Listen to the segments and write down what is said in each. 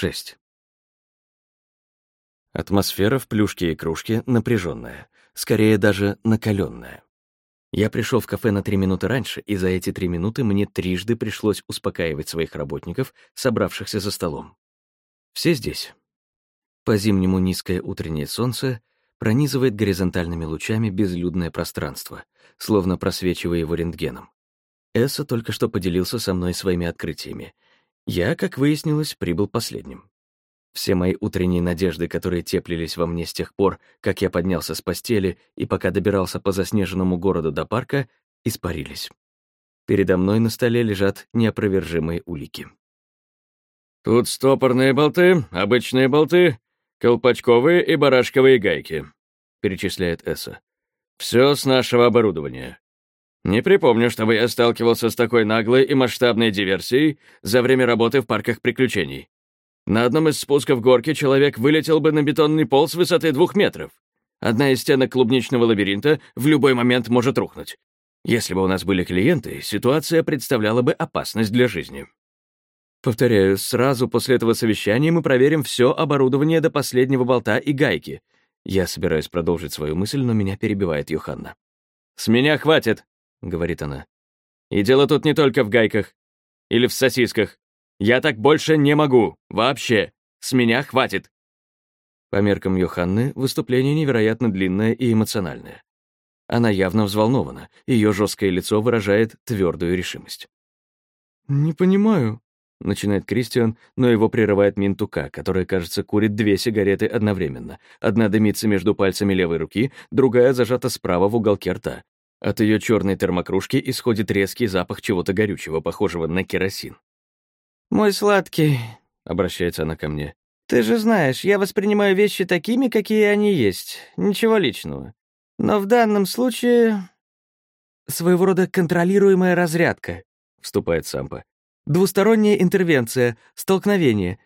6. Атмосфера в плюшке и кружке напряженная, скорее даже накаленная. Я пришел в кафе на три минуты раньше, и за эти три минуты мне трижды пришлось успокаивать своих работников, собравшихся за столом. Все здесь. По-зимнему низкое утреннее солнце пронизывает горизонтальными лучами безлюдное пространство, словно просвечивая его рентгеном. Эсса только что поделился со мной своими открытиями — я, как выяснилось, прибыл последним. Все мои утренние надежды, которые теплились во мне с тех пор, как я поднялся с постели и пока добирался по заснеженному городу до парка, испарились. Передо мной на столе лежат неопровержимые улики. «Тут стопорные болты, обычные болты, колпачковые и барашковые гайки», — перечисляет Эсса. «Все с нашего оборудования. Не припомню, чтобы я сталкивался с такой наглой и масштабной диверсией за время работы в парках приключений. На одном из спусков горки человек вылетел бы на бетонный пол с высоты двух метров. Одна из стенок клубничного лабиринта в любой момент может рухнуть. Если бы у нас были клиенты, ситуация представляла бы опасность для жизни. Повторяю, сразу после этого совещания мы проверим все оборудование до последнего болта и гайки. Я собираюсь продолжить свою мысль, но меня перебивает Йоханна. «С меня хватит!» — говорит она. «И дело тут не только в гайках. Или в сосисках. Я так больше не могу. Вообще. С меня хватит». По меркам Йоханны, выступление невероятно длинное и эмоциональное. Она явно взволнована, ее жесткое лицо выражает твердую решимость. «Не понимаю», — начинает Кристиан, но его прерывает Минтука, которая, кажется, курит две сигареты одновременно. Одна дымится между пальцами левой руки, другая зажата справа в уголке рта, от ее черной термокружки исходит резкий запах чего-то горючего, похожего на керосин. «Мой сладкий», — обращается она ко мне, — «ты же знаешь, я воспринимаю вещи такими, какие они есть. Ничего личного. Но в данном случае...» «Своего рода контролируемая разрядка», — вступает Сампа. «Двусторонняя интервенция, столкновение.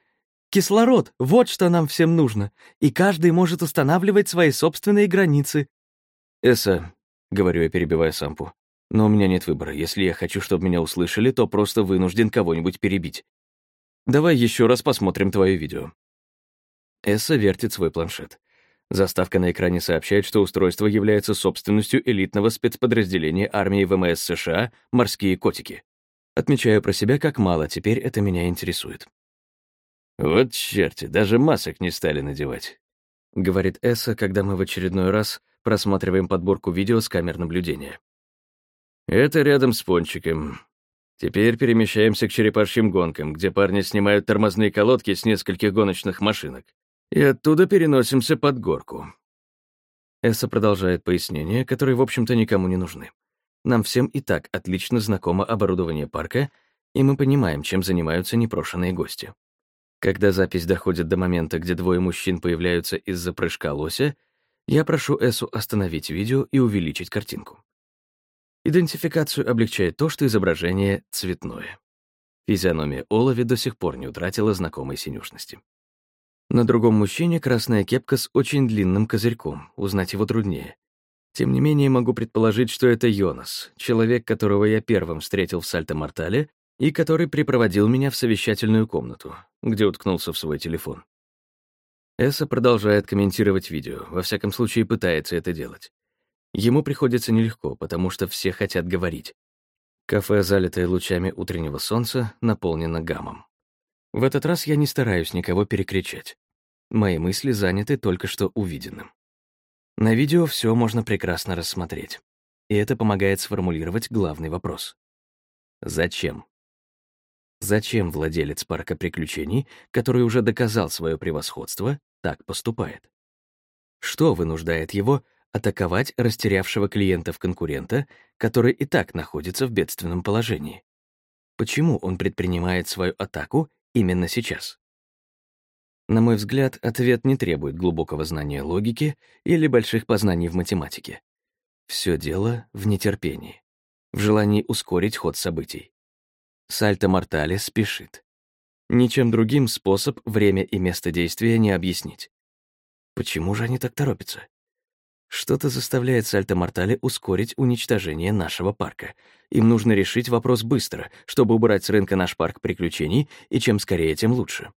Кислород — вот что нам всем нужно, и каждый может устанавливать свои собственные границы». «Эсса, говорю я, перебивая Сампу. Но у меня нет выбора. Если я хочу, чтобы меня услышали, то просто вынужден кого-нибудь перебить. Давай еще раз посмотрим твое видео. Эсса вертит свой планшет. Заставка на экране сообщает, что устройство является собственностью элитного спецподразделения армии ВМС США «Морские котики». Отмечаю про себя, как мало теперь это меня интересует. «Вот черти, даже масок не стали надевать», — говорит Эсса, когда мы в очередной раз Просматриваем подборку видео с камер наблюдения. Это рядом с пончиком. Теперь перемещаемся к черепашьим гонкам, где парни снимают тормозные колодки с нескольких гоночных машинок. И оттуда переносимся под горку. Эсса продолжает пояснения, которые, в общем-то, никому не нужны. Нам всем и так отлично знакомо оборудование парка, и мы понимаем, чем занимаются непрошенные гости. Когда запись доходит до момента, где двое мужчин появляются из-за прыжка лося, я прошу Эсу остановить видео и увеличить картинку. Идентификацию облегчает то, что изображение цветное. Физиономия Олови до сих пор не утратила знакомой синюшности. На другом мужчине красная кепка с очень длинным козырьком, узнать его труднее. Тем не менее, могу предположить, что это Йонас, человек, которого я первым встретил в Сальто-Мортале и который припроводил меня в совещательную комнату, где уткнулся в свой телефон. Эсса продолжает комментировать видео, во всяком случае пытается это делать. Ему приходится нелегко, потому что все хотят говорить. Кафе, залитое лучами утреннего солнца, наполнено гамом. В этот раз я не стараюсь никого перекричать. Мои мысли заняты только что увиденным. На видео все можно прекрасно рассмотреть. И это помогает сформулировать главный вопрос. Зачем? Зачем владелец парка приключений, который уже доказал свое превосходство, так поступает? Что вынуждает его атаковать растерявшего клиентов-конкурента, который и так находится в бедственном положении? Почему он предпринимает свою атаку именно сейчас? На мой взгляд, ответ не требует глубокого знания логики или больших познаний в математике. Все дело в нетерпении, в желании ускорить ход событий. Сальто Мортале спешит. Ничем другим способ, время и место действия не объяснить. Почему же они так торопятся? Что-то заставляет Сальто Мортале ускорить уничтожение нашего парка. Им нужно решить вопрос быстро, чтобы убрать с рынка наш парк приключений, и чем скорее, тем лучше.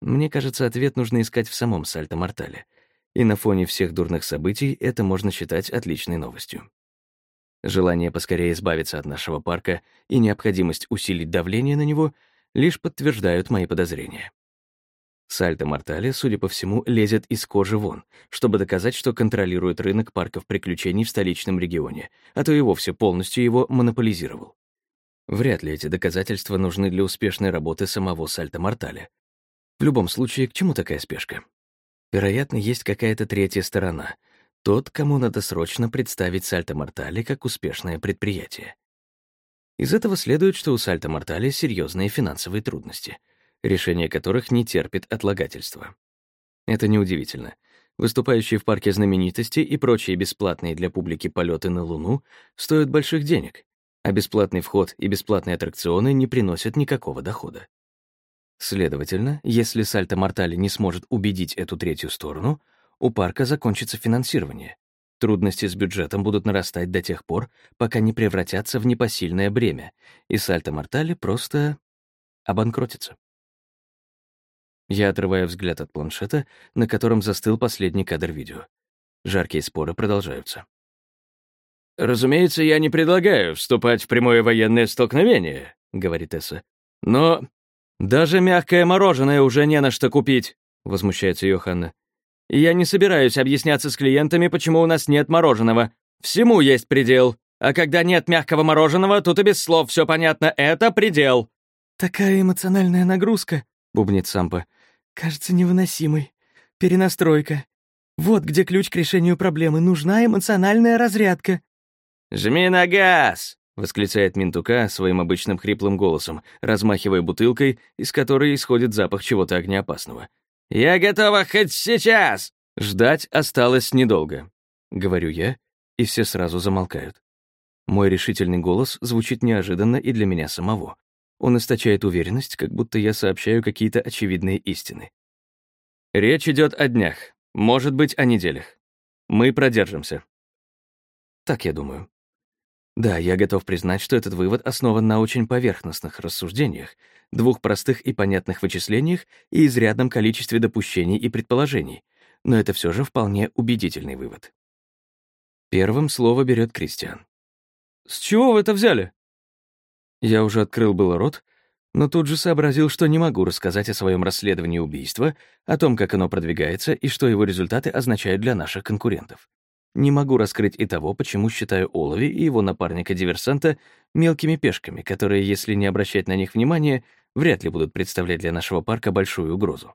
Мне кажется, ответ нужно искать в самом Сальто-Мортале. И на фоне всех дурных событий это можно считать отличной новостью. Желание поскорее избавиться от нашего парка и необходимость усилить давление на него лишь подтверждают мои подозрения. Сальто-Мортале, судя по всему, лезет из кожи вон, чтобы доказать, что контролирует рынок парков приключений в столичном регионе, а то и вовсе полностью его монополизировал. Вряд ли эти доказательства нужны для успешной работы самого Сальто-Мортале. В любом случае, к чему такая спешка? Вероятно, есть какая-то третья сторона. Тот, кому надо срочно представить Сальто-Мортале как успешное предприятие. Из этого следует, что у Сальто-Мортале серьезные финансовые трудности — решение которых не терпит отлагательства. Это неудивительно. Выступающие в парке знаменитости и прочие бесплатные для публики полеты на Луну стоят больших денег, а бесплатный вход и бесплатные аттракционы не приносят никакого дохода. Следовательно, если Сальто Мортали не сможет убедить эту третью сторону, у парка закончится финансирование. Трудности с бюджетом будут нарастать до тех пор, пока не превратятся в непосильное бремя, и Сальто Мортали просто обанкротится. Я отрываю взгляд от планшета, на котором застыл последний кадр видео. Жаркие споры продолжаются. «Разумеется, я не предлагаю вступать в прямое военное столкновение», — говорит Эсса. «Но даже мягкое мороженое уже не на что купить», — возмущается Йоханна. «И я не собираюсь объясняться с клиентами, почему у нас нет мороженого. Всему есть предел. А когда нет мягкого мороженого, тут и без слов все понятно. Это предел». «Такая эмоциональная нагрузка», — бубнит Сампа. Кажется невыносимой. Перенастройка. Вот где ключ к решению проблемы. Нужна эмоциональная разрядка. «Жми на газ!» — восклицает Минтука своим обычным хриплым голосом, размахивая бутылкой, из которой исходит запах чего-то огнеопасного. «Я готова хоть сейчас!» Ждать осталось недолго, — говорю я, и все сразу замолкают. Мой решительный голос звучит неожиданно и для меня самого. Он источает уверенность, как будто я сообщаю какие-то очевидные истины. Речь идет о днях, может быть, о неделях. Мы продержимся. Так я думаю. Да, я готов признать, что этот вывод основан на очень поверхностных рассуждениях, двух простых и понятных вычислениях и изрядном количестве допущений и предположений, но это все же вполне убедительный вывод. Первым слово берет Кристиан. «С чего вы это взяли?» Я уже открыл было рот, но тут же сообразил, что не могу рассказать о своем расследовании убийства, о том, как оно продвигается и что его результаты означают для наших конкурентов. Не могу раскрыть и того, почему считаю Олови и его напарника-диверсанта мелкими пешками, которые, если не обращать на них внимания, вряд ли будут представлять для нашего парка большую угрозу.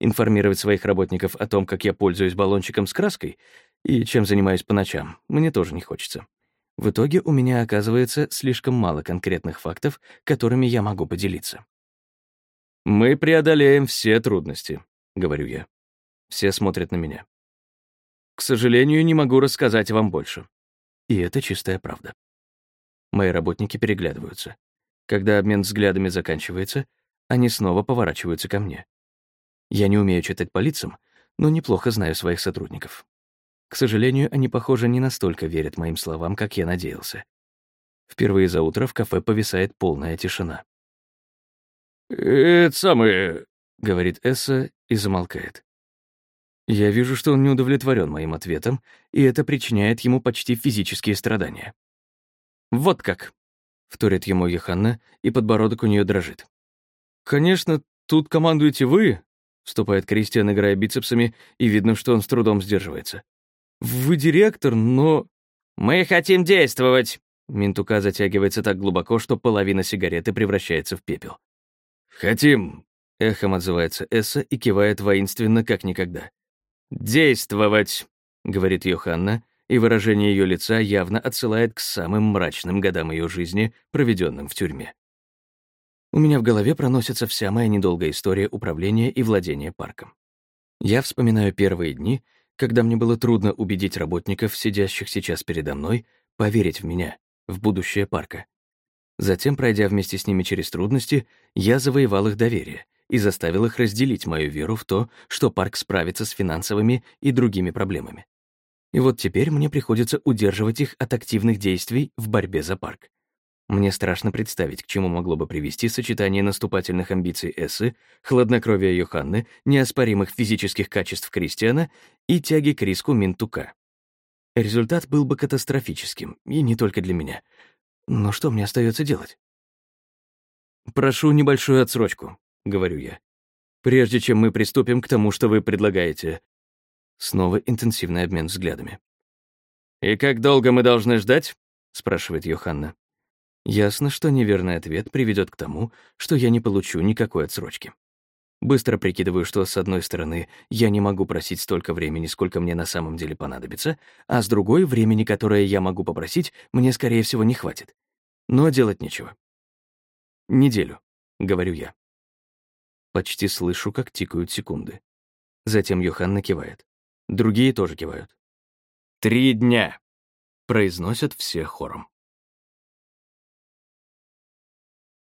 Информировать своих работников о том, как я пользуюсь баллончиком с краской и чем занимаюсь по ночам, мне тоже не хочется. В итоге у меня оказывается слишком мало конкретных фактов, которыми я могу поделиться. «Мы преодолеем все трудности», — говорю я. Все смотрят на меня. К сожалению, не могу рассказать вам больше. И это чистая правда. Мои работники переглядываются. Когда обмен взглядами заканчивается, они снова поворачиваются ко мне. Я не умею читать по лицам, но неплохо знаю своих сотрудников. К сожалению, они, похоже, не настолько верят моим словам, как я надеялся. Впервые за утро в кафе повисает полная тишина. «Это самое...» — говорит Эсса и замолкает. Я вижу, что он не удовлетворен моим ответом, и это причиняет ему почти физические страдания. «Вот как!» — вторит ему Йоханна, и подбородок у нее дрожит. «Конечно, тут командуете вы», — вступает Кристиан, играя бицепсами, и видно, что он с трудом сдерживается. Вы директор, но... Мы хотим действовать. Минтука затягивается так глубоко, что половина сигареты превращается в пепел. «Хотим», — эхом отзывается Эсса и кивает воинственно, как никогда. «Действовать», — говорит Йоханна, и выражение ее лица явно отсылает к самым мрачным годам ее жизни, проведенным в тюрьме. У меня в голове проносится вся моя недолгая история управления и владения парком. Я вспоминаю первые дни, когда мне было трудно убедить работников, сидящих сейчас передо мной, поверить в меня, в будущее парка. Затем, пройдя вместе с ними через трудности, я завоевал их доверие и заставил их разделить мою веру в то, что парк справится с финансовыми и другими проблемами. И вот теперь мне приходится удерживать их от активных действий в борьбе за парк. Мне страшно представить, к чему могло бы привести сочетание наступательных амбиций Эссы, хладнокровия Йоханны, неоспоримых физических качеств Кристиана и тяги к риску Минтука. Результат был бы катастрофическим, и не только для меня. Но что мне остается делать? «Прошу небольшую отсрочку», — говорю я. «Прежде чем мы приступим к тому, что вы предлагаете». Снова интенсивный обмен взглядами. «И как долго мы должны ждать?» — спрашивает Йоханна. Ясно, что неверный ответ приведет к тому, что я не получу никакой отсрочки. Быстро прикидываю, что, с одной стороны, я не могу просить столько времени, сколько мне на самом деле понадобится, а с другой, времени, которое я могу попросить, мне, скорее всего, не хватит. Но делать нечего. «Неделю», — говорю я. Почти слышу, как тикают секунды. Затем Йоханна кивает. Другие тоже кивают. «Три дня», — произносят все хором.